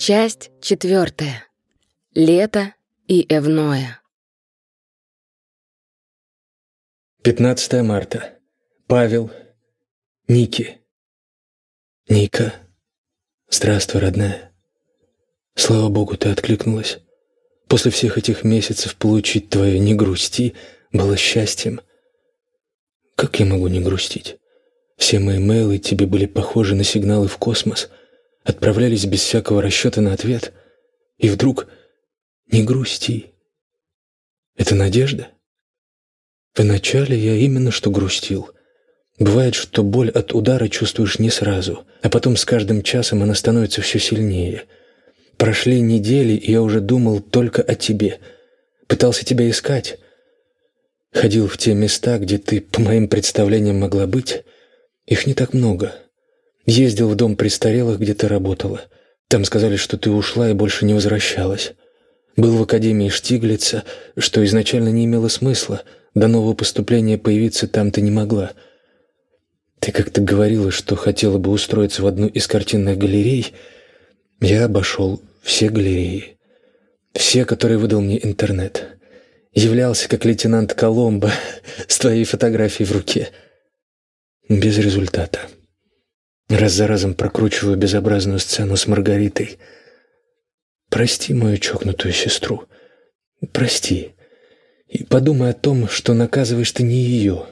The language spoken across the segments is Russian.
Часть четвертая. Лето и Эвное. 15 марта. Павел. Ники. Ника. Здравствуй, родная. Слава богу, ты откликнулась. После всех этих месяцев получить твое «не грусти» было счастьем. Как я могу не грустить? Все мои мейлы тебе были похожи на сигналы в космос, отправлялись без всякого расчета на ответ, и вдруг «не грусти». Это надежда? Вначале я именно что грустил. Бывает, что боль от удара чувствуешь не сразу, а потом с каждым часом она становится все сильнее. Прошли недели, и я уже думал только о тебе. Пытался тебя искать, Ходил в те места, где ты, по моим представлениям, могла быть. Их не так много. Ездил в дом престарелых, где ты работала. Там сказали, что ты ушла и больше не возвращалась. Был в академии Штиглица, что изначально не имело смысла. До нового поступления появиться там ты не могла. Ты как-то говорила, что хотела бы устроиться в одну из картинных галерей. Я обошел все галереи. Все, которые выдал мне интернет являлся как лейтенант Коломбо с твоей фотографией в руке. Без результата. Раз за разом прокручиваю безобразную сцену с Маргаритой. Прости мою чокнутую сестру. Прости. И подумай о том, что наказываешь ты не ее.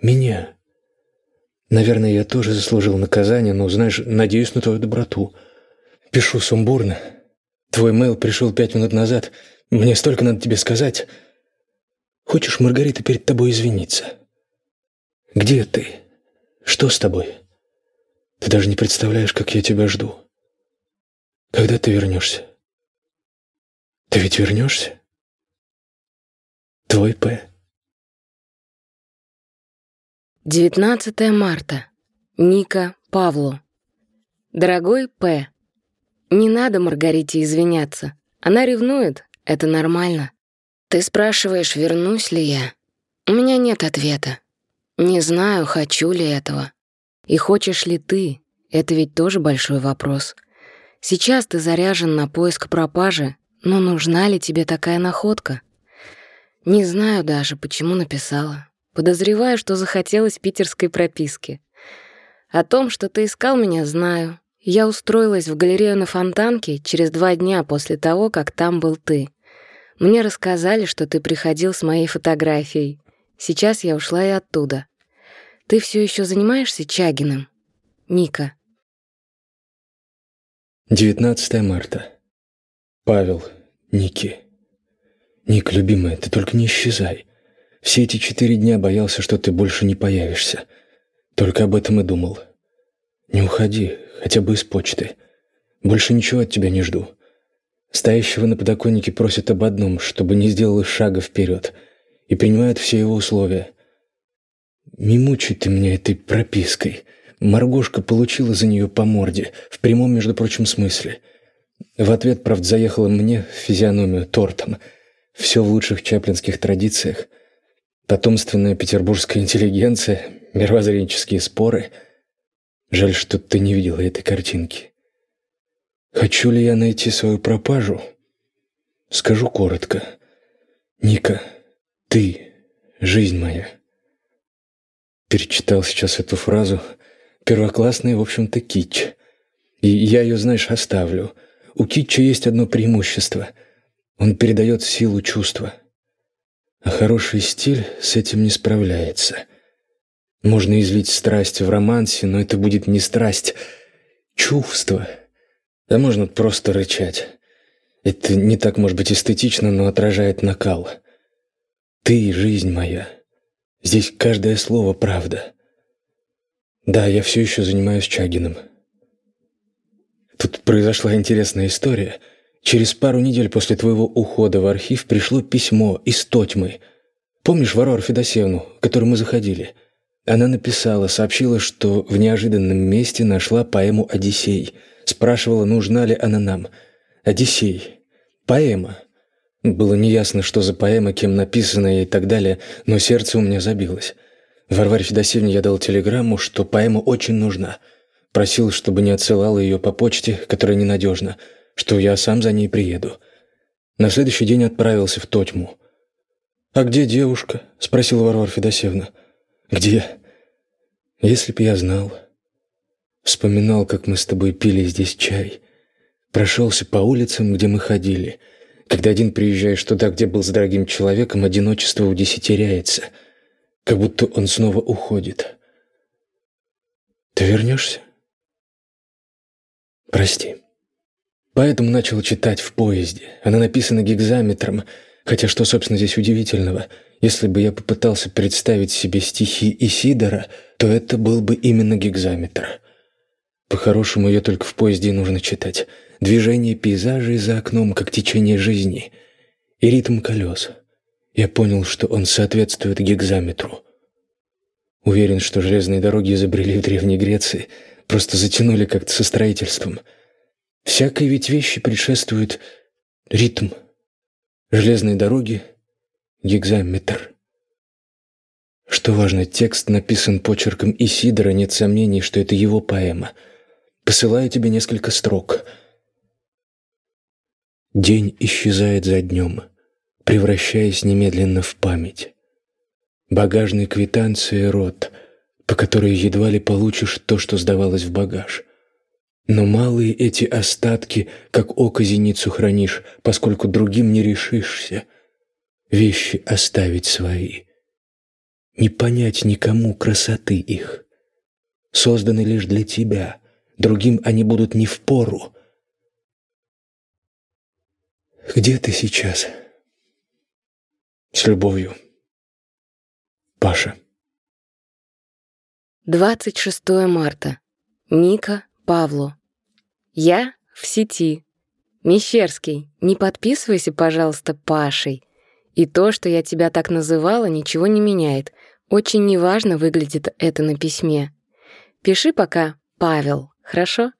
Меня. Наверное, я тоже заслужил наказание, но, знаешь, надеюсь на твою доброту. Пишу сумбурно. Твой мейл пришел пять минут назад — мне столько надо тебе сказать. Хочешь, Маргарита, перед тобой извиниться? Где ты? Что с тобой? Ты даже не представляешь, как я тебя жду. Когда ты вернешься? Ты ведь вернешься? Твой П. 19 марта. Ника Павлу. Дорогой П. Не надо Маргарите извиняться. Она ревнует, это нормально. Ты спрашиваешь, вернусь ли я? У меня нет ответа. Не знаю, хочу ли этого. И хочешь ли ты? Это ведь тоже большой вопрос. Сейчас ты заряжен на поиск пропажи, но нужна ли тебе такая находка? Не знаю даже, почему написала. Подозреваю, что захотелось питерской прописки. О том, что ты искал меня, знаю. Я устроилась в галерею на Фонтанке через два дня после того, как там был ты. Мне рассказали, что ты приходил с моей фотографией. Сейчас я ушла и оттуда. Ты все еще занимаешься Чагиным? Ника. 19 марта. Павел, Ники. Ник, любимая, ты только не исчезай. Все эти четыре дня боялся, что ты больше не появишься. Только об этом и думал. Не уходи, хотя бы из почты. Больше ничего от тебя не жду. Стоящего на подоконнике просят об одном, чтобы не сделал шага вперед, и принимают все его условия. Не мучай ты меня этой пропиской. Маргошка получила за нее по морде, в прямом, между прочим, смысле. В ответ, правда, заехала мне в физиономию тортом. Все в лучших чаплинских традициях. Потомственная петербургская интеллигенция, мировоззренческие споры. Жаль, что ты не видела этой картинки. Хочу ли я найти свою пропажу? Скажу коротко. Ника, ты — жизнь моя. Перечитал сейчас эту фразу. Первоклассный, в общем-то, кич. И я ее, знаешь, оставлю. У китча есть одно преимущество. Он передает силу чувства. А хороший стиль с этим не справляется. Можно излить страсть в романсе, но это будет не страсть, чувство — да можно просто рычать. Это не так, может быть, эстетично, но отражает накал. Ты — жизнь моя. Здесь каждое слово — правда. Да, я все еще занимаюсь Чагиным. Тут произошла интересная история. Через пару недель после твоего ухода в архив пришло письмо из Тотьмы. Помнишь Варвару Федосеевну, к которой мы заходили? Она написала, сообщила, что в неожиданном месте нашла поэму «Одиссей», Спрашивала, нужна ли она нам. «Одиссей». Поэма. Было неясно, что за поэма, кем написана и так далее, но сердце у меня забилось. Варваре Федосеевне я дал телеграмму, что поэма очень нужна. просил, чтобы не отсылала ее по почте, которая ненадежна, что я сам за ней приеду. На следующий день отправился в Тотьму. «А где девушка?» — спросила Варвара Федосевна. «Где?» «Если б я знал». Вспоминал, как мы с тобой пили здесь чай. Прошелся по улицам, где мы ходили. Когда один приезжаешь туда, где был с дорогим человеком, одиночество удесятеряется. Как будто он снова уходит. Ты вернешься? Прости. Поэтому начал читать в поезде. Она написана гигзаметром, хотя что, собственно, здесь удивительного? Если бы я попытался представить себе стихи Исидора, то это был бы именно гигзаметр. По-хорошему, ее только в поезде нужно читать. Движение пейзажей за окном, как течение жизни. И ритм колес. Я понял, что он соответствует гигзаметру. Уверен, что железные дороги изобрели в Древней Греции, просто затянули как-то со строительством – Всякой ведь вещи предшествует ритм. Железные дороги, гигзаметр. Что важно, текст написан почерком Исидора, нет сомнений, что это его поэма. Посылаю тебе несколько строк. День исчезает за днем, превращаясь немедленно в память. Багажной квитанции рот, по которой едва ли получишь то, что сдавалось в багаж — но малые эти остатки, как око зеницу хранишь, поскольку другим не решишься. Вещи оставить свои. Не понять никому красоты их. Созданы лишь для тебя, другим они будут не в пору. Где ты сейчас? С любовью. Паша. 26 марта. Ника Павлу. Я в сети. Мещерский, не подписывайся, пожалуйста, Пашей. И то, что я тебя так называла, ничего не меняет. Очень неважно выглядит это на письме. Пиши пока «Павел», хорошо?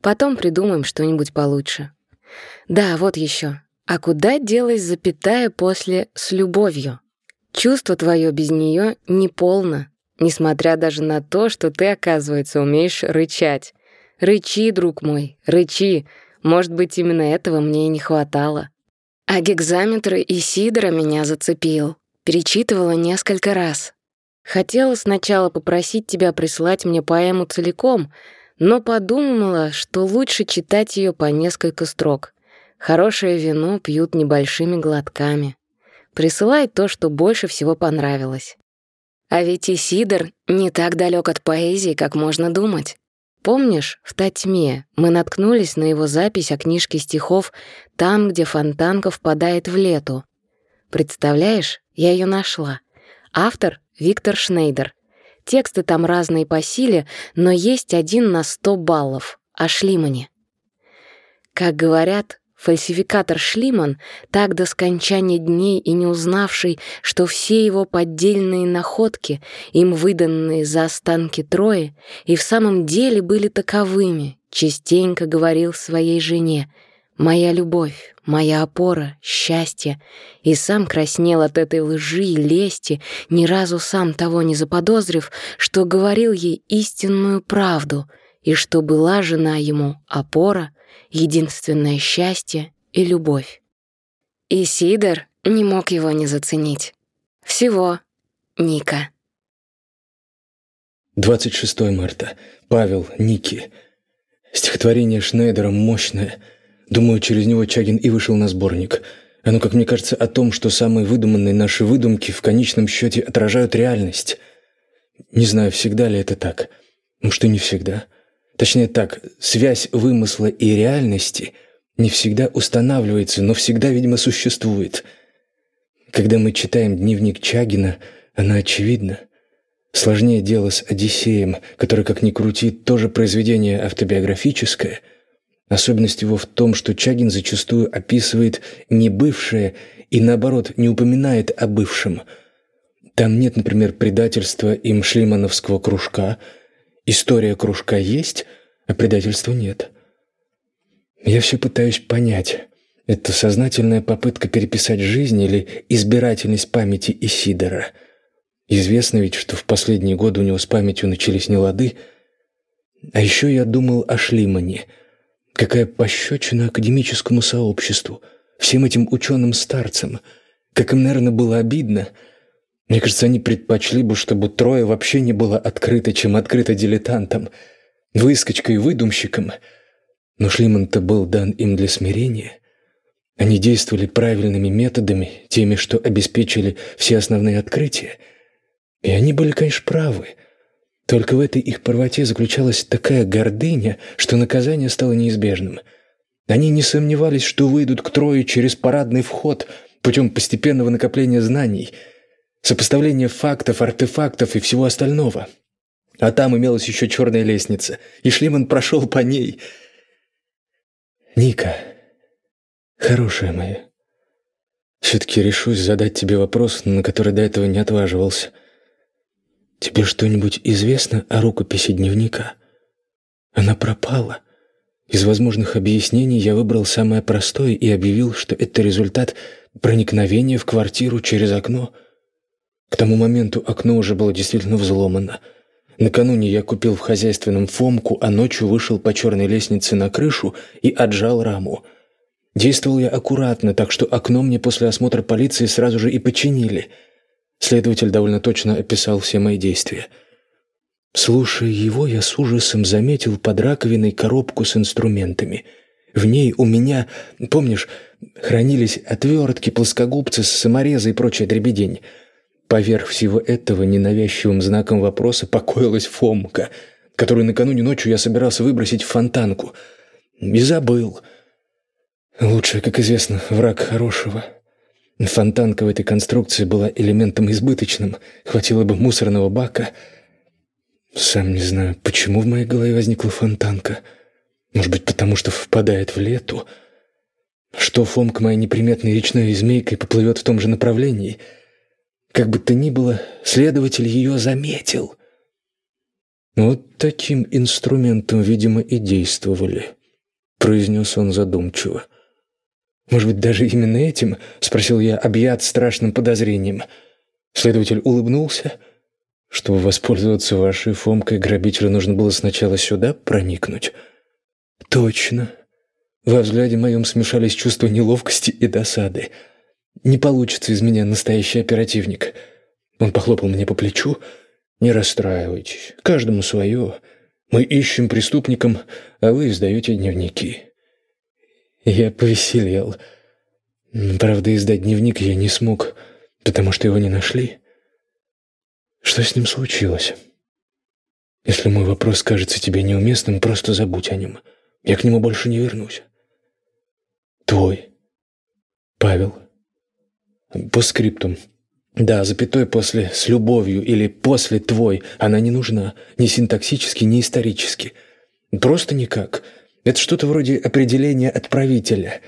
Потом придумаем что-нибудь получше. Да, вот еще. А куда делась запятая после «с любовью»? Чувство твое без нее неполно, несмотря даже на то, что ты, оказывается, умеешь рычать. Рычи, друг мой, рычи. Может быть, именно этого мне и не хватало. А гигзаметр Исидора меня зацепил. Перечитывала несколько раз. Хотела сначала попросить тебя прислать мне поэму целиком, но подумала, что лучше читать ее по несколько строк. Хорошее вино пьют небольшими глотками. Присылай то, что больше всего понравилось. А ведь Исидор не так далек от поэзии, как можно думать. Помнишь, в Татьме мы наткнулись на его запись о книжке стихов «Там, где фонтанка впадает в лету». Представляешь, я ее нашла. Автор — Виктор Шнейдер. Тексты там разные по силе, но есть один на сто баллов — о Шлимане. Как говорят, Фальсификатор Шлиман, так до скончания дней и не узнавший, что все его поддельные находки, им выданные за останки Трои, и в самом деле были таковыми, частенько говорил своей жене. «Моя любовь, моя опора, счастье», и сам краснел от этой лжи и лести, ни разу сам того не заподозрив, что говорил ей истинную правду, и что была жена ему опора, единственное счастье и любовь. И Сидор не мог его не заценить. Всего Ника. 26 марта. Павел, Ники. Стихотворение Шнейдера мощное. Думаю, через него Чагин и вышел на сборник. Оно, как мне кажется, о том, что самые выдуманные наши выдумки в конечном счете отражают реальность. Не знаю, всегда ли это так. Может, и не всегда. Точнее так, связь вымысла и реальности не всегда устанавливается, но всегда, видимо, существует. Когда мы читаем дневник Чагина, она очевидна. Сложнее дело с «Одиссеем», который, как ни крути, тоже произведение автобиографическое. Особенность его в том, что Чагин зачастую описывает не бывшее и, наоборот, не упоминает о бывшем. Там нет, например, предательства им шлимановского кружка – История кружка есть, а предательства нет. Я все пытаюсь понять, это сознательная попытка переписать жизнь или избирательность памяти Исидора. Известно ведь, что в последние годы у него с памятью начались нелады. А еще я думал о Шлимане. Какая пощечина академическому сообществу, всем этим ученым-старцам. Как им, наверное, было обидно. Мне кажется, они предпочли бы, чтобы трое вообще не было открыто, чем открыто дилетантам, выскочкой и выдумщиком. Но Шлиман-то был дан им для смирения. Они действовали правильными методами, теми, что обеспечили все основные открытия. И они были, конечно, правы — только в этой их правоте заключалась такая гордыня, что наказание стало неизбежным. Они не сомневались, что выйдут к Трое через парадный вход путем постепенного накопления знаний, сопоставления фактов, артефактов и всего остального. А там имелась еще черная лестница, и Шлиман прошел по ней. «Ника, хорошая моя, все-таки решусь задать тебе вопрос, на который до этого не отваживался». Тебе что-нибудь известно о рукописи дневника? Она пропала. Из возможных объяснений я выбрал самое простое и объявил, что это результат проникновения в квартиру через окно. К тому моменту окно уже было действительно взломано. Накануне я купил в хозяйственном фомку, а ночью вышел по черной лестнице на крышу и отжал раму. Действовал я аккуратно, так что окно мне после осмотра полиции сразу же и починили — Следователь довольно точно описал все мои действия. Слушая его, я с ужасом заметил под раковиной коробку с инструментами. В ней у меня, помнишь, хранились отвертки, плоскогубцы, саморезы и прочая дребедень. Поверх всего этого ненавязчивым знаком вопроса покоилась Фомка, которую накануне ночью я собирался выбросить в фонтанку. И забыл. Лучше, как известно, враг хорошего. Фонтанка в этой конструкции была элементом избыточным, хватило бы мусорного бака. Сам не знаю, почему в моей голове возникла фонтанка. Может быть, потому что впадает в лету. Что Фомка моей неприметной речной змейкой поплывет в том же направлении. Как бы то ни было, следователь ее заметил. Вот таким инструментом, видимо, и действовали, произнес он задумчиво. — «Может быть, даже именно этим?» — спросил я, объят страшным подозрением. Следователь улыбнулся. «Чтобы воспользоваться вашей фомкой, грабителю нужно было сначала сюда проникнуть». «Точно». Во взгляде моем смешались чувства неловкости и досады. «Не получится из меня настоящий оперативник». Он похлопал мне по плечу. «Не расстраивайтесь, каждому свое. Мы ищем преступникам, а вы издаете дневники». Я повеселел. Правда, издать дневник я не смог, потому что его не нашли. Что с ним случилось? Если мой вопрос кажется тебе неуместным, просто забудь о нем. Я к нему больше не вернусь. Твой. Павел. По скриптум. Да, запятой после «с любовью» или «после твой» она не нужна. Ни синтаксически, ни исторически. Просто никак. Это что-то вроде определения отправителя.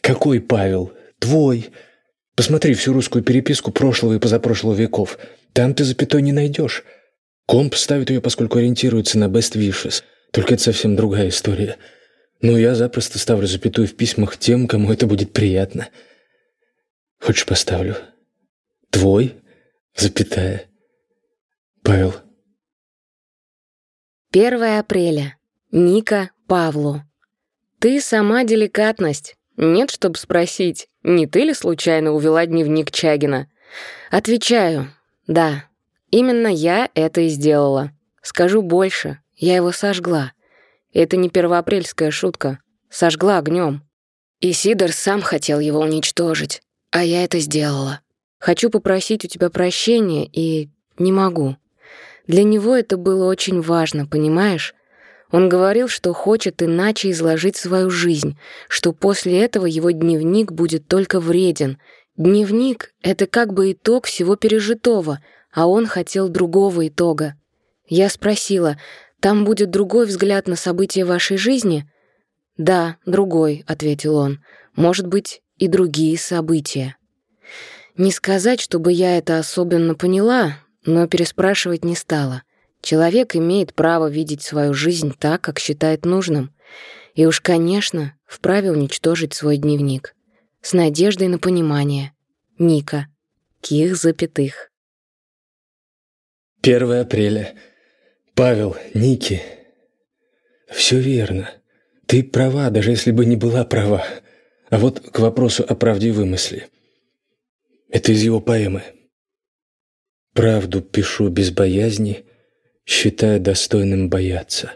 Какой Павел? Твой. Посмотри всю русскую переписку прошлого и позапрошлого веков. Там ты запятой не найдешь. Комп ставит ее, поскольку ориентируется на best wishes. Только это совсем другая история. Но я запросто ставлю запятую в письмах тем, кому это будет приятно. Хочешь, поставлю? Твой? Запятая. Павел. 1 апреля. Ника Павлу. «Ты сама деликатность. Нет, чтобы спросить, не ты ли случайно увела дневник Чагина?» Отвечаю, да, именно я это и сделала. Скажу больше, я его сожгла. Это не первоапрельская шутка. Сожгла огнем. И Сидор сам хотел его уничтожить, а я это сделала. Хочу попросить у тебя прощения и не могу. Для него это было очень важно, понимаешь? Он говорил, что хочет иначе изложить свою жизнь, что после этого его дневник будет только вреден. Дневник — это как бы итог всего пережитого, а он хотел другого итога. Я спросила, там будет другой взгляд на события вашей жизни? «Да, другой», — ответил он. «Может быть, и другие события». Не сказать, чтобы я это особенно поняла, но переспрашивать не стала. Человек имеет право видеть свою жизнь так, как считает нужным. И уж, конечно, вправе уничтожить свой дневник. С надеждой на понимание. Ника. Ких запятых. 1 апреля. Павел, Ники. Все верно. Ты права, даже если бы не была права. А вот к вопросу о правде и вымысле. Это из его поэмы. «Правду пишу без боязни, считая достойным бояться.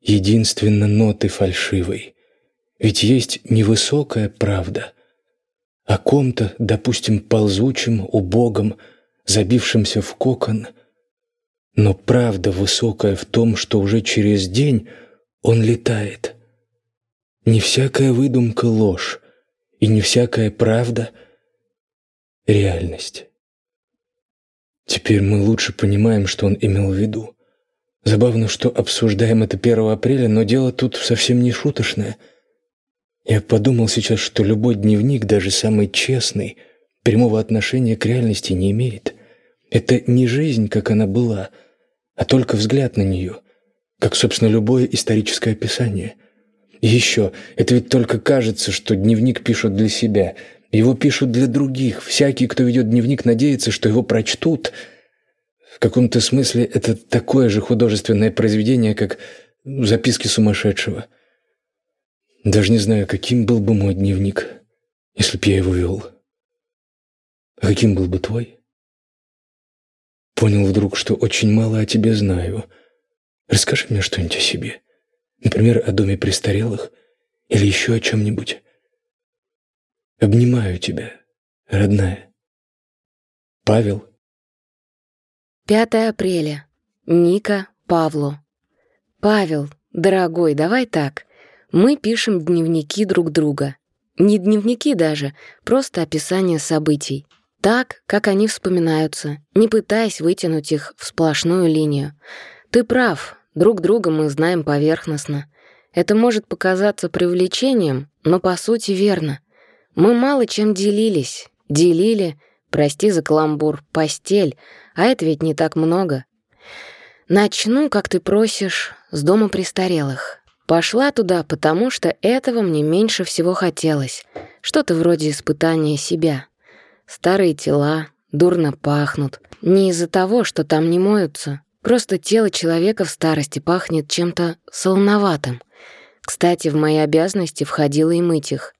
Единственно ноты фальшивой. Ведь есть невысокая правда. О ком-то, допустим, ползучим, убогом, забившимся в кокон. Но правда высокая в том, что уже через день он летает. Не всякая выдумка — ложь, и не всякая правда — реальность. Теперь мы лучше понимаем, что он имел в виду. Забавно, что обсуждаем это 1 апреля, но дело тут совсем не шуточное. Я подумал сейчас, что любой дневник, даже самый честный, прямого отношения к реальности не имеет. Это не жизнь, как она была, а только взгляд на нее, как, собственно, любое историческое описание — и еще, это ведь только кажется, что дневник пишут для себя. Его пишут для других. Всякий, кто ведет дневник, надеется, что его прочтут. В каком-то смысле это такое же художественное произведение, как записки сумасшедшего. Даже не знаю, каким был бы мой дневник, если б я его вел. А каким был бы твой? Понял вдруг, что очень мало о тебе знаю. Расскажи мне что-нибудь о себе. Например, о доме престарелых или еще о чем-нибудь. Обнимаю тебя, родная. Павел. 5 апреля. Ника Павлу. Павел, дорогой, давай так. Мы пишем дневники друг друга. Не дневники даже, просто описание событий. Так, как они вспоминаются, не пытаясь вытянуть их в сплошную линию. Ты прав, Друг друга мы знаем поверхностно. Это может показаться привлечением, но по сути верно. Мы мало чем делились. Делили, прости за каламбур, постель, а это ведь не так много. Начну, как ты просишь, с дома престарелых. Пошла туда, потому что этого мне меньше всего хотелось. Что-то вроде испытания себя. Старые тела, дурно пахнут. Не из-за того, что там не моются, Просто тело человека в старости пахнет чем-то солоноватым. Кстати, в мои обязанности входило и мыть их.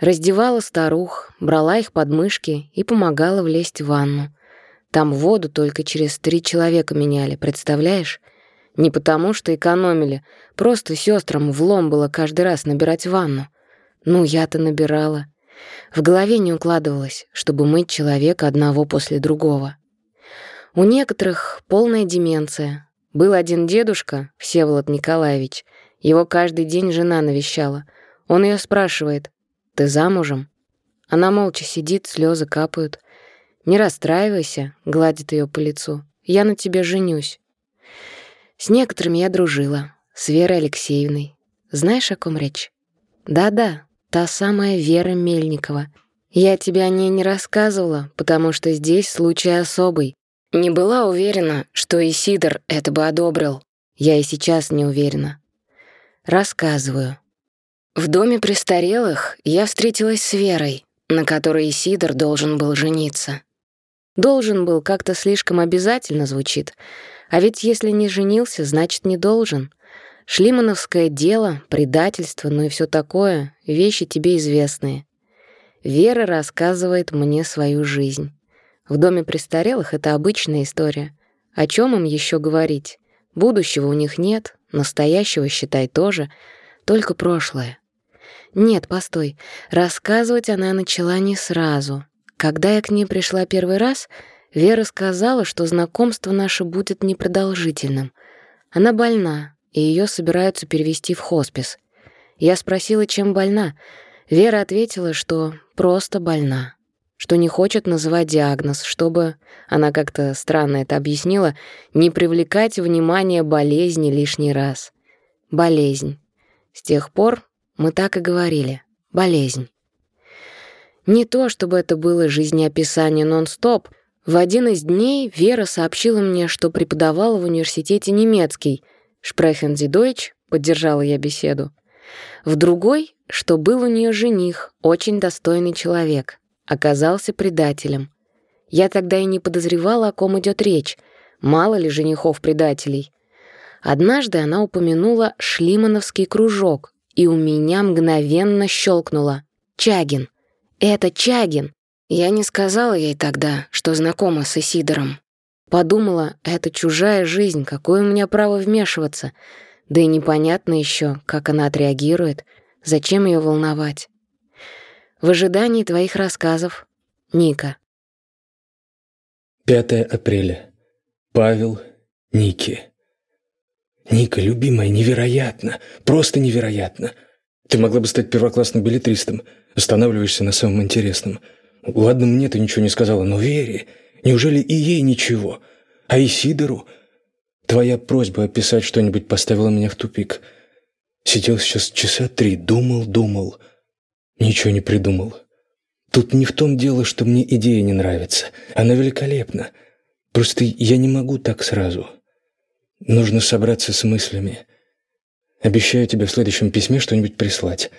Раздевала старух, брала их под мышки и помогала влезть в ванну. Там воду только через три человека меняли, представляешь? Не потому что экономили, просто сестрам влом было каждый раз набирать ванну. Ну, я-то набирала. В голове не укладывалось, чтобы мыть человека одного после другого. У некоторых полная деменция. Был один дедушка, Всеволод Николаевич. Его каждый день жена навещала. Он ее спрашивает, «Ты замужем?» Она молча сидит, слезы капают. «Не расстраивайся», — гладит ее по лицу. «Я на тебе женюсь». С некоторыми я дружила. С Верой Алексеевной. Знаешь, о ком речь? Да-да, та самая Вера Мельникова. Я тебе о ней не рассказывала, потому что здесь случай особый. Не была уверена, что и Сидор это бы одобрил. Я и сейчас не уверена. Рассказываю. В доме престарелых я встретилась с Верой, на которой Сидор должен был жениться. Должен был как-то слишком обязательно звучит. А ведь если не женился, значит, не должен. Шлимановское дело, предательство, ну и все такое — вещи тебе известные. Вера рассказывает мне свою жизнь. В доме престарелых это обычная история. О чем им еще говорить? Будущего у них нет, настоящего, считай, тоже, только прошлое. Нет, постой, рассказывать она начала не сразу. Когда я к ней пришла первый раз, Вера сказала, что знакомство наше будет непродолжительным. Она больна, и ее собираются перевести в хоспис. Я спросила, чем больна. Вера ответила, что просто больна что не хочет называть диагноз, чтобы, она как-то странно это объяснила, не привлекать внимание болезни лишний раз. Болезнь. С тех пор мы так и говорили. Болезнь. Не то, чтобы это было жизнеописание нон-стоп. В один из дней Вера сообщила мне, что преподавала в университете немецкий. «Sprechen Sie Deutsch?» — поддержала я беседу. В другой, что был у нее жених, очень достойный человек — оказался предателем. Я тогда и не подозревала, о ком идет речь. Мало ли женихов-предателей. Однажды она упомянула Шлимановский кружок, и у меня мгновенно щелкнуло. «Чагин! Это Чагин!» Я не сказала ей тогда, что знакома с Исидором. Подумала, это чужая жизнь, какое у меня право вмешиваться? Да и непонятно еще, как она отреагирует, зачем ее волновать. В ожидании твоих рассказов. Ника. 5 апреля. Павел, Ники. Ника, любимая, невероятно, просто невероятно. Ты могла бы стать первоклассным билетристом. Останавливаешься на самом интересном. Ладно, мне ты ничего не сказала, но Вере... Неужели и ей ничего? А Исидору? Твоя просьба описать что-нибудь поставила меня в тупик. Сидел сейчас часа три, думал, думал. Ничего не придумал. Тут не в том дело, что мне идея не нравится. Она великолепна. Просто я не могу так сразу. Нужно собраться с мыслями. Обещаю тебе в следующем письме что-нибудь прислать.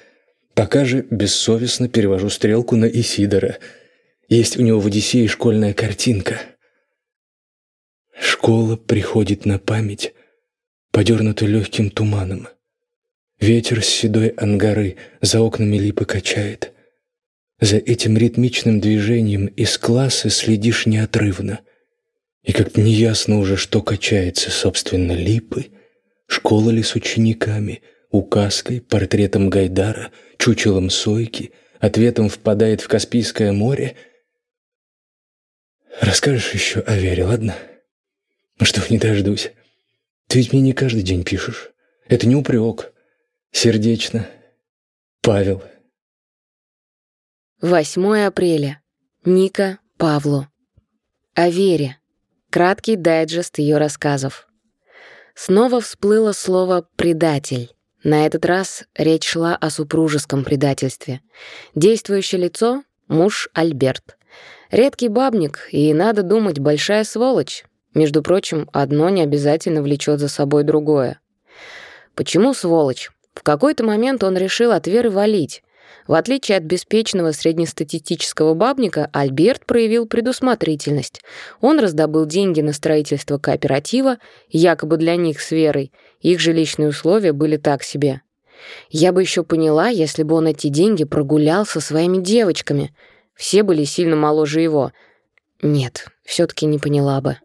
Пока же бессовестно перевожу стрелку на Исидора — есть у него в «Одиссее» школьная картинка. Школа приходит на память, подернута легким туманом. Ветер с седой ангары за окнами липы качает. За этим ритмичным движением из класса следишь неотрывно. И как-то неясно уже, что качается, собственно, липы, школа ли с учениками, указкой, портретом Гайдара, чучелом Сойки, ответом впадает в Каспийское море — Расскажешь еще о Вере, ладно? Ну что, не дождусь. Ты ведь мне не каждый день пишешь. Это не упрек. Сердечно. Павел. 8 апреля. Ника Павлу. О Вере. Краткий дайджест ее рассказов. Снова всплыло слово «предатель». На этот раз речь шла о супружеском предательстве. Действующее лицо — муж Альберт. Редкий бабник, и, надо думать, большая сволочь. Между прочим, одно не обязательно влечет за собой другое. Почему сволочь? В какой-то момент он решил от Веры валить. В отличие от беспечного среднестатистического бабника, Альберт проявил предусмотрительность. Он раздобыл деньги на строительство кооператива, якобы для них с Верой. Их жилищные условия были так себе. Я бы еще поняла, если бы он эти деньги прогулял со своими девочками — все были сильно моложе его. Нет, все таки не поняла бы.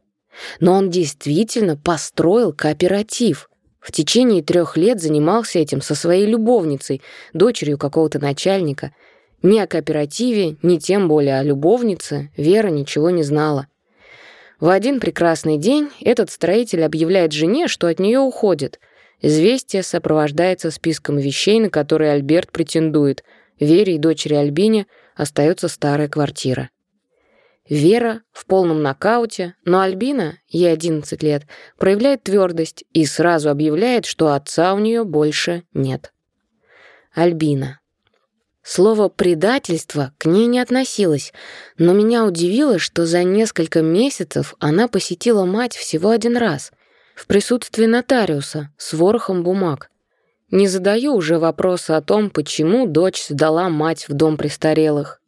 Но он действительно построил кооператив. В течение трех лет занимался этим со своей любовницей, дочерью какого-то начальника. Ни о кооперативе, ни тем более о любовнице Вера ничего не знала. В один прекрасный день этот строитель объявляет жене, что от нее уходит. Известие сопровождается списком вещей, на которые Альберт претендует. Вере и дочери Альбине — остается старая квартира. Вера в полном нокауте, но Альбина, ей 11 лет, проявляет твердость и сразу объявляет, что отца у нее больше нет. Альбина. Слово «предательство» к ней не относилось, но меня удивило, что за несколько месяцев она посетила мать всего один раз, в присутствии нотариуса, с ворохом бумаг. Не задаю уже вопроса о том, почему дочь сдала мать в дом престарелых.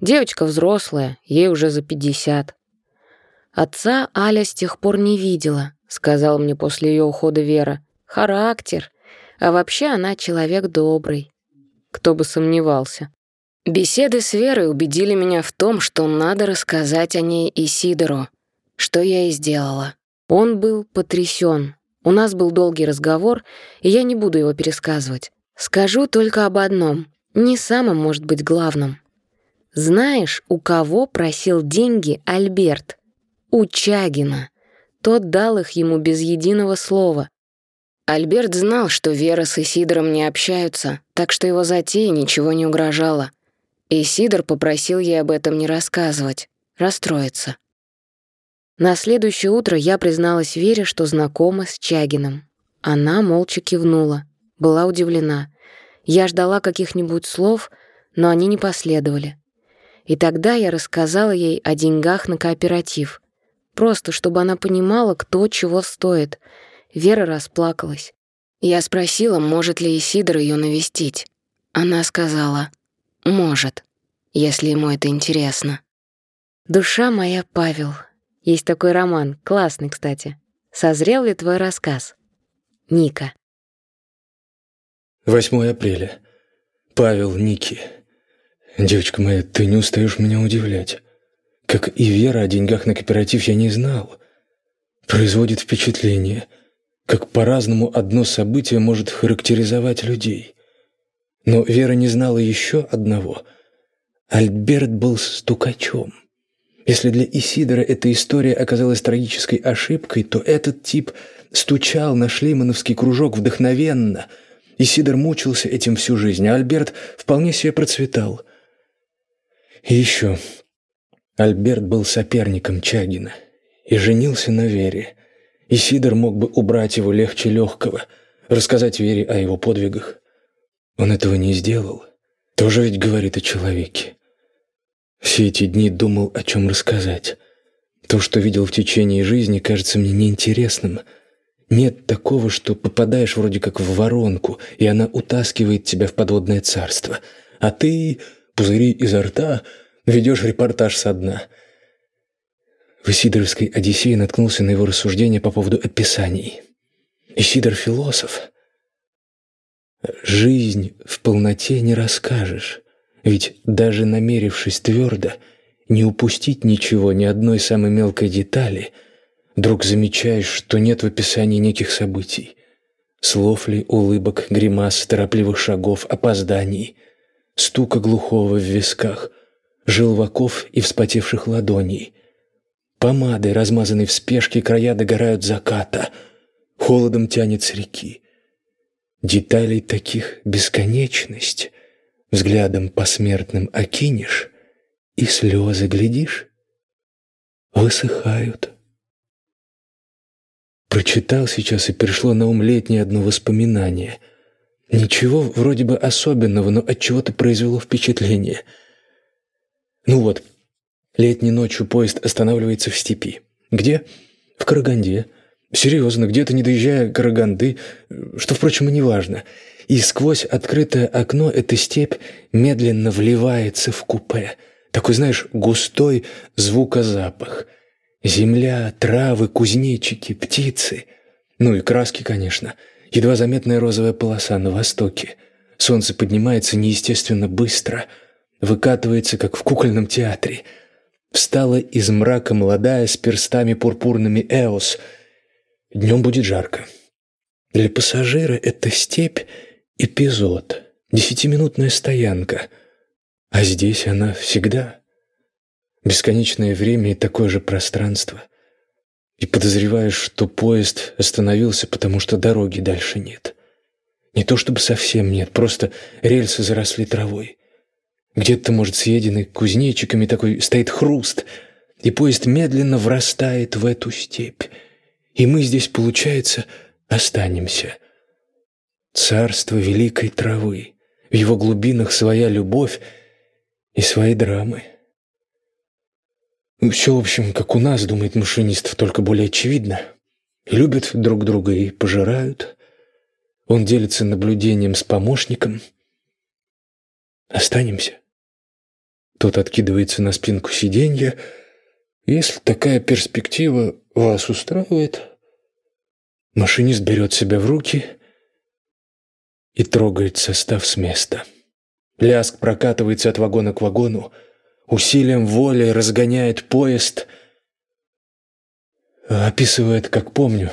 Девочка взрослая, ей уже за пятьдесят. Отца Аля с тех пор не видела, сказала мне после ее ухода Вера. Характер. А вообще она человек добрый. Кто бы сомневался. Беседы с Верой убедили меня в том, что надо рассказать о ней и Сидору, что я и сделала. Он был потрясен, у нас был долгий разговор, и я не буду его пересказывать. Скажу только об одном, не самом, может быть, главном. Знаешь, у кого просил деньги Альберт? У Чагина. Тот дал их ему без единого слова. Альберт знал, что Вера с Исидором не общаются, так что его затея ничего не угрожала. Исидор попросил ей об этом не рассказывать, расстроиться. На следующее утро я призналась Вере, что знакома с Чагиным. Она молча кивнула, была удивлена. Я ждала каких-нибудь слов, но они не последовали. И тогда я рассказала ей о деньгах на кооператив. Просто, чтобы она понимала, кто чего стоит. Вера расплакалась. Я спросила, может ли Исидор ее навестить. Она сказала, может, если ему это интересно. «Душа моя, Павел, есть такой роман, классный, кстати. Созрел ли твой рассказ? Ника. 8 апреля. Павел Ники. Девочка моя, ты не устаешь меня удивлять. Как и Вера о деньгах на кооператив я не знал. Производит впечатление, как по-разному одно событие может характеризовать людей. Но Вера не знала еще одного. Альберт был стукачом. Если для Исидора эта история оказалась трагической ошибкой, то этот тип стучал на шлеймановский кружок вдохновенно. Исидор мучился этим всю жизнь, а Альберт вполне себе процветал. И еще Альберт был соперником Чагина и женился на Вере. Исидор мог бы убрать его легче легкого, рассказать Вере о его подвигах. Он этого не сделал. Тоже ведь говорит о человеке. Все эти дни думал, о чем рассказать. То, что видел в течение жизни, кажется мне неинтересным. Нет такого, что попадаешь вроде как в воронку, и она утаскивает тебя в подводное царство. А ты, пузыри изо рта, ведешь репортаж со дна. В Исидоровской «Одиссее» наткнулся на его рассуждения по поводу описаний. Исидор — философ. Жизнь в полноте не расскажешь. Ведь даже намерившись твердо не упустить ничего, ни одной самой мелкой детали, вдруг замечаешь, что нет в описании неких событий. Слов ли, улыбок, гримас, торопливых шагов, опозданий, стука глухого в висках, желваков и вспотевших ладоней. Помады, размазанной в спешке, края догорают заката, холодом тянет с реки. Деталей таких бесконечность — взглядом посмертным окинешь, и слезы, глядишь, высыхают. Прочитал сейчас и пришло на ум летнее одно воспоминание. Ничего вроде бы особенного, но от чего-то произвело впечатление. Ну вот, летней ночью поезд останавливается в степи. Где? В Караганде. Серьезно, где-то не доезжая Караганды, что, впрочем, и не важно и сквозь открытое окно эта степь медленно вливается в купе. Такой, знаешь, густой звукозапах. Земля, травы, кузнечики, птицы. Ну и краски, конечно. Едва заметная розовая полоса на востоке. Солнце поднимается неестественно быстро. Выкатывается, как в кукольном театре. Встала из мрака молодая с перстами пурпурными Эос. Днем будет жарко. Для пассажира эта степь эпизод, десятиминутная стоянка, а здесь она всегда. Бесконечное время и такое же пространство. И подозреваешь, что поезд остановился, потому что дороги дальше нет. Не то чтобы совсем нет, просто рельсы заросли травой. Где-то, может, съедены кузнечиками, такой стоит хруст, и поезд медленно врастает в эту степь. И мы здесь, получается, останемся — царство великой травы, в его глубинах своя любовь и свои драмы. Ну, все, в общем, как у нас, думает машинист, только более очевидно. любят друг друга и пожирают. Он делится наблюдением с помощником. Останемся. Тот откидывается на спинку сиденья. Если такая перспектива вас устраивает, машинист берет себя в руки — и трогает состав с места. Ляск прокатывается от вагона к вагону, усилием воли разгоняет поезд, описывает, как помню,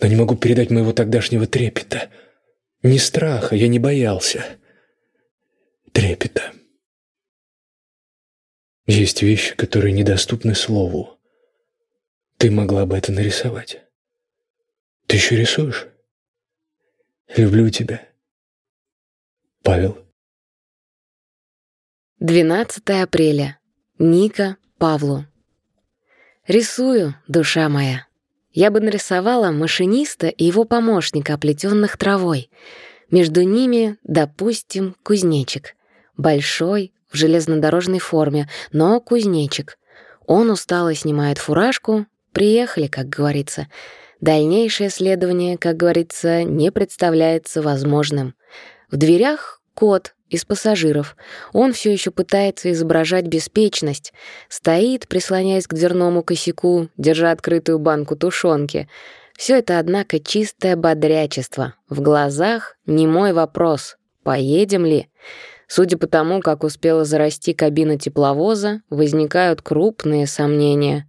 но не могу передать моего тогдашнего трепета. Не страха, я не боялся. Трепета. Есть вещи, которые недоступны слову. Ты могла бы это нарисовать. Ты еще рисуешь? Люблю тебя. Павел. 12 апреля. Ника Павлу. Рисую, душа моя. Я бы нарисовала машиниста и его помощника, оплетенных травой. Между ними, допустим, кузнечик. Большой, в железнодорожной форме, но кузнечик. Он устало снимает фуражку. Приехали, как говорится. Дальнейшее следование, как говорится, не представляется возможным. В дверях кот из пассажиров. Он все еще пытается изображать беспечность. Стоит, прислоняясь к дверному косяку, держа открытую банку тушенки. Все это, однако, чистое бодрячество. В глазах не мой вопрос. Поедем ли? Судя по тому, как успела зарасти кабина тепловоза, возникают крупные сомнения.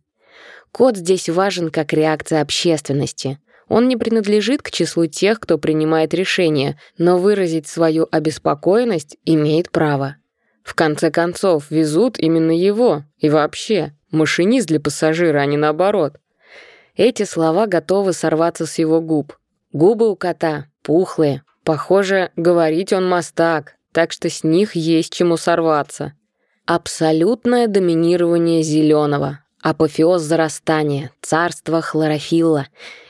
Код здесь важен как реакция общественности. Он не принадлежит к числу тех, кто принимает решения, но выразить свою обеспокоенность имеет право. В конце концов, везут именно его. И вообще, машинист для пассажира, а не наоборот. Эти слова готовы сорваться с его губ. Губы у кота пухлые. Похоже, говорить он мастак, так что с них есть чему сорваться. Абсолютное доминирование зеленого, апофеоз зарастания, царство хлорофилла.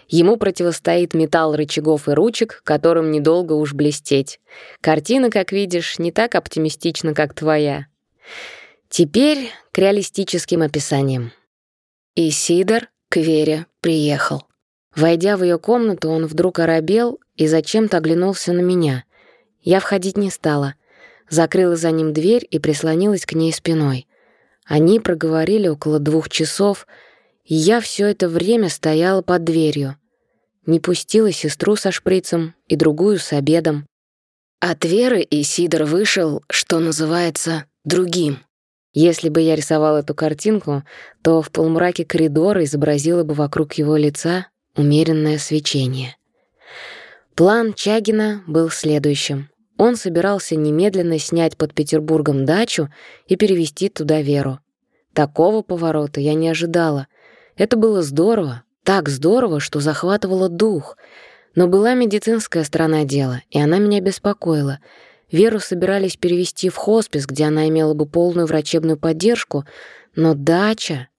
Ему противостоит металл рычагов и ручек, которым недолго уж блестеть. Картина, как видишь, не так оптимистична, как твоя. Теперь к реалистическим описаниям. Исидор к Вере приехал. Войдя в ее комнату, он вдруг оробел и зачем-то оглянулся на меня. Я входить не стала. Закрыла за ним дверь и прислонилась к ней спиной. Они проговорили около двух часов, я все это время стояла под дверью. Не пустила сестру со шприцем и другую с обедом. От Веры и Сидор вышел, что называется, другим. Если бы я рисовала эту картинку, то в полумраке коридора изобразила бы вокруг его лица умеренное свечение. План Чагина был следующим. Он собирался немедленно снять под Петербургом дачу и перевести туда Веру. Такого поворота я не ожидала. Это было здорово, так здорово, что захватывало дух. Но была медицинская сторона дела, и она меня беспокоила. Веру собирались перевести в хоспис, где она имела бы полную врачебную поддержку, но дача...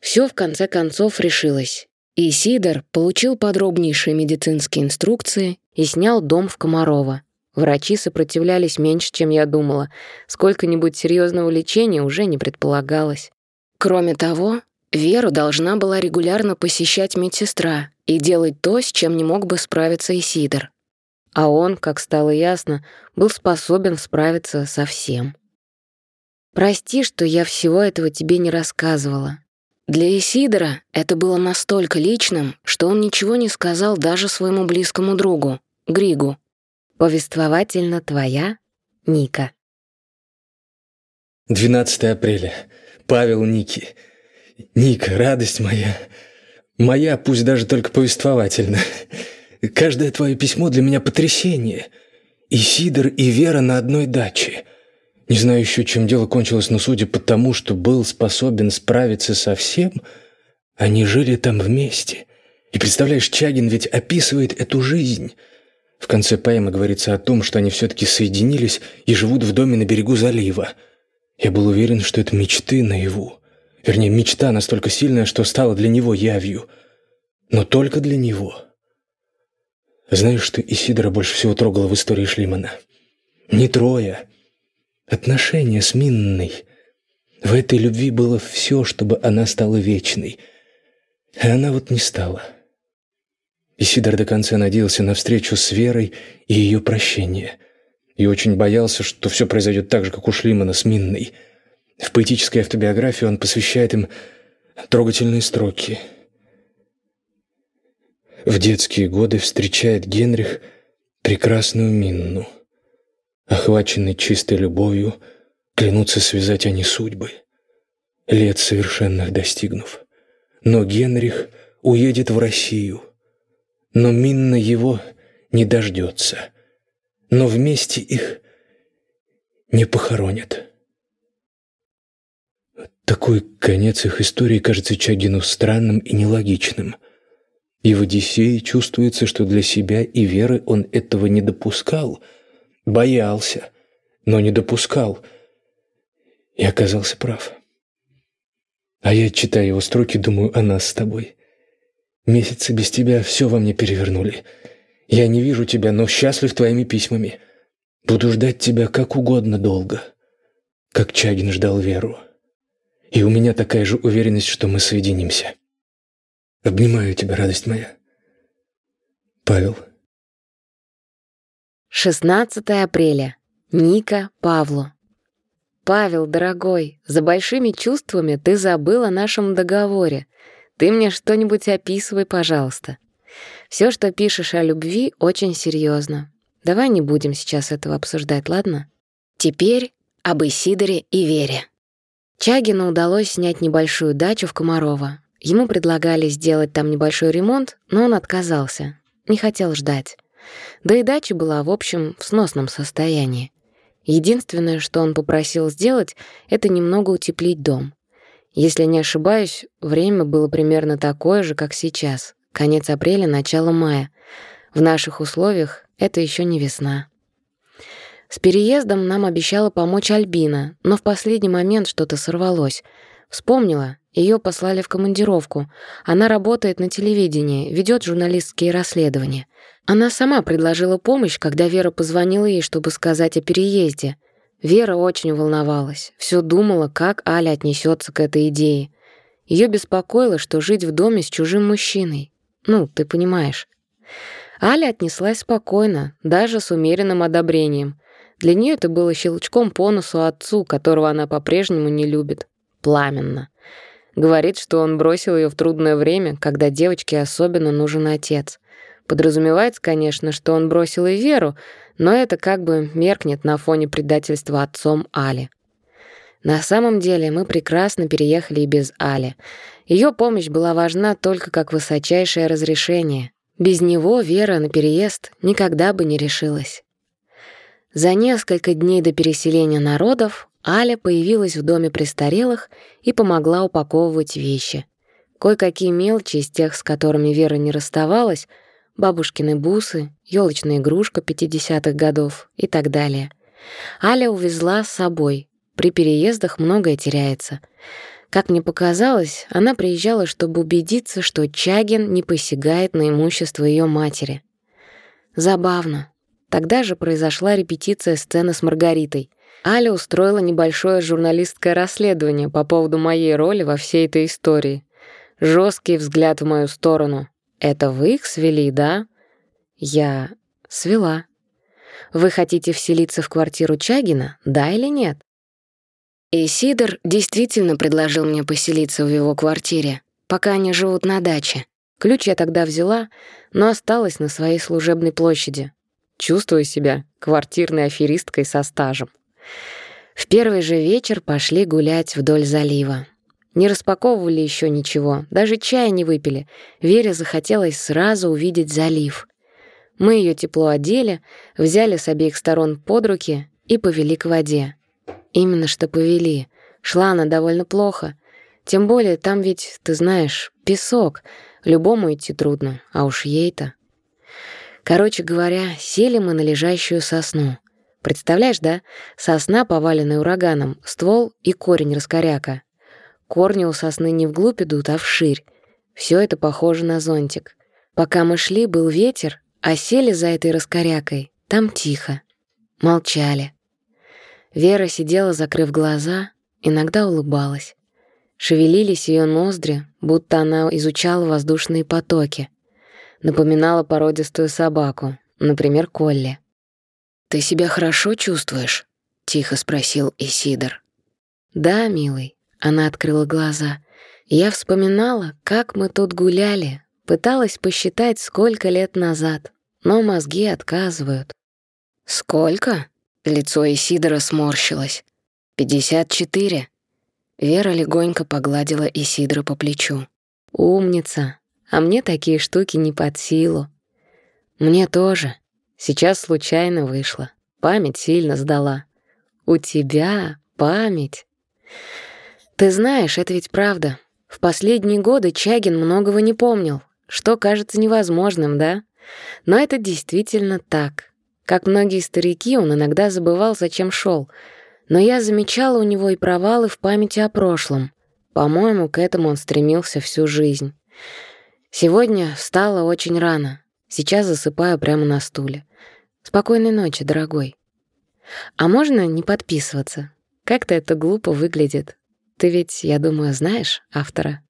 Все в конце концов решилось. И Сидор получил подробнейшие медицинские инструкции и снял дом в Комарова. Врачи сопротивлялись меньше, чем я думала. Сколько-нибудь серьезного лечения уже не предполагалось. Кроме того, Веру должна была регулярно посещать медсестра и делать то, с чем не мог бы справиться Исидор. А он, как стало ясно, был способен справиться со всем. «Прости, что я всего этого тебе не рассказывала. Для Исидора это было настолько личным, что он ничего не сказал даже своему близкому другу, Григу. Повествовательно твоя, Ника. 12 апреля. Павел Ники. Ника, радость моя. Моя, пусть даже только повествовательно. Каждое твое письмо для меня потрясение. И Сидор, и Вера на одной даче. Не знаю еще, чем дело кончилось, но судя по тому, что был способен справиться со всем, они жили там вместе. И представляешь, Чагин ведь описывает эту жизнь — в конце поэмы говорится о том, что они все-таки соединились и живут в доме на берегу залива. Я был уверен, что это мечты наяву. Вернее, мечта настолько сильная, что стала для него явью. Но только для него. Знаешь, что Исидора больше всего трогало в истории Шлимана? Не Троя. Отношения с Минной. В этой любви было все, чтобы она стала вечной. А она вот не стала. И Сидор до конца надеялся на встречу с Верой и ее прощение. И очень боялся, что все произойдет так же, как у Шлимана с Минной. В поэтической автобиографии он посвящает им трогательные строки. В детские годы встречает Генрих прекрасную Минну. Охваченный чистой любовью, клянутся связать они судьбы, лет совершенных достигнув. Но Генрих уедет в Россию — но Минна его не дождется. Но вместе их не похоронят. Такой конец их истории кажется Чагину странным и нелогичным. И в «Одиссее» чувствуется, что для себя и Веры он этого не допускал, боялся, но не допускал, и оказался прав. А я, читая его строки, думаю о нас с тобой. Месяцы без тебя все во мне перевернули. Я не вижу тебя, но счастлив твоими письмами. Буду ждать тебя как угодно долго, как Чагин ждал Веру. И у меня такая же уверенность, что мы соединимся. Обнимаю тебя, радость моя. Павел. 16 апреля. Ника Павлу. Павел, дорогой, за большими чувствами ты забыл о нашем договоре. Ты мне что-нибудь описывай, пожалуйста. Все, что пишешь о любви, очень серьезно. Давай не будем сейчас этого обсуждать, ладно? Теперь об Исидоре и Вере. Чагину удалось снять небольшую дачу в Комарово. Ему предлагали сделать там небольшой ремонт, но он отказался. Не хотел ждать. Да и дача была, в общем, в сносном состоянии. Единственное, что он попросил сделать, это немного утеплить дом. Если не ошибаюсь, время было примерно такое же, как сейчас. Конец апреля, начало мая. В наших условиях это еще не весна. С переездом нам обещала помочь Альбина, но в последний момент что-то сорвалось. Вспомнила, ее послали в командировку. Она работает на телевидении, ведет журналистские расследования. Она сама предложила помощь, когда Вера позвонила ей, чтобы сказать о переезде. Вера очень волновалась, все думала, как Аля отнесется к этой идее. Ее беспокоило, что жить в доме с чужим мужчиной. Ну, ты понимаешь. Аля отнеслась спокойно, даже с умеренным одобрением. Для нее это было щелчком по носу отцу, которого она по-прежнему не любит. Пламенно. Говорит, что он бросил ее в трудное время, когда девочке особенно нужен отец. Подразумевается, конечно, что он бросил и Веру, но это как бы меркнет на фоне предательства отцом Али. На самом деле мы прекрасно переехали и без Али. Ее помощь была важна только как высочайшее разрешение. Без него Вера на переезд никогда бы не решилась. За несколько дней до переселения народов Аля появилась в доме престарелых и помогла упаковывать вещи. Кое-какие мелочи из тех, с которыми Вера не расставалась, бабушкины бусы, елочная игрушка 50-х годов и так далее. Аля увезла с собой. При переездах многое теряется. Как мне показалось, она приезжала, чтобы убедиться, что Чагин не посягает на имущество ее матери. Забавно. Тогда же произошла репетиция сцены с Маргаритой. Аля устроила небольшое журналистское расследование по поводу моей роли во всей этой истории. Жесткий взгляд в мою сторону. «Это вы их свели, да?» «Я свела». «Вы хотите вселиться в квартиру Чагина, да или нет?» И Сидор действительно предложил мне поселиться в его квартире, пока они живут на даче. Ключ я тогда взяла, но осталась на своей служебной площади. Чувствую себя квартирной аферисткой со стажем. В первый же вечер пошли гулять вдоль залива. Не распаковывали еще ничего, даже чая не выпили. Вере захотелось сразу увидеть залив. Мы ее тепло одели, взяли с обеих сторон под руки и повели к воде. Именно что повели. Шла она довольно плохо. Тем более там ведь, ты знаешь, песок. Любому идти трудно, а уж ей-то. Короче говоря, сели мы на лежащую сосну. Представляешь, да? Сосна, поваленная ураганом, ствол и корень раскоряка. Корни у сосны не вглубь идут, а вширь. Все это похоже на зонтик. Пока мы шли, был ветер, а сели за этой раскорякой. Там тихо. Молчали. Вера сидела, закрыв глаза, иногда улыбалась. Шевелились ее ноздри, будто она изучала воздушные потоки. Напоминала породистую собаку, например, Колли. «Ты себя хорошо чувствуешь?» — тихо спросил Исидор. «Да, милый», — она открыла глаза. «Я вспоминала, как мы тут гуляли, пыталась посчитать, сколько лет назад, но мозги отказывают». «Сколько?» Лицо Исидора сморщилось. «Пятьдесят четыре». Вера легонько погладила Исидора по плечу. «Умница. А мне такие штуки не под силу». «Мне тоже. Сейчас случайно вышло. Память сильно сдала». «У тебя память». «Ты знаешь, это ведь правда. В последние годы Чагин многого не помнил, что кажется невозможным, да? Но это действительно так. Как многие старики, он иногда забывал, зачем шел. Но я замечала у него и провалы в памяти о прошлом. По-моему, к этому он стремился всю жизнь. Сегодня встала очень рано. Сейчас засыпаю прямо на стуле. Спокойной ночи, дорогой. А можно не подписываться? Как-то это глупо выглядит. Ты ведь, я думаю, знаешь автора.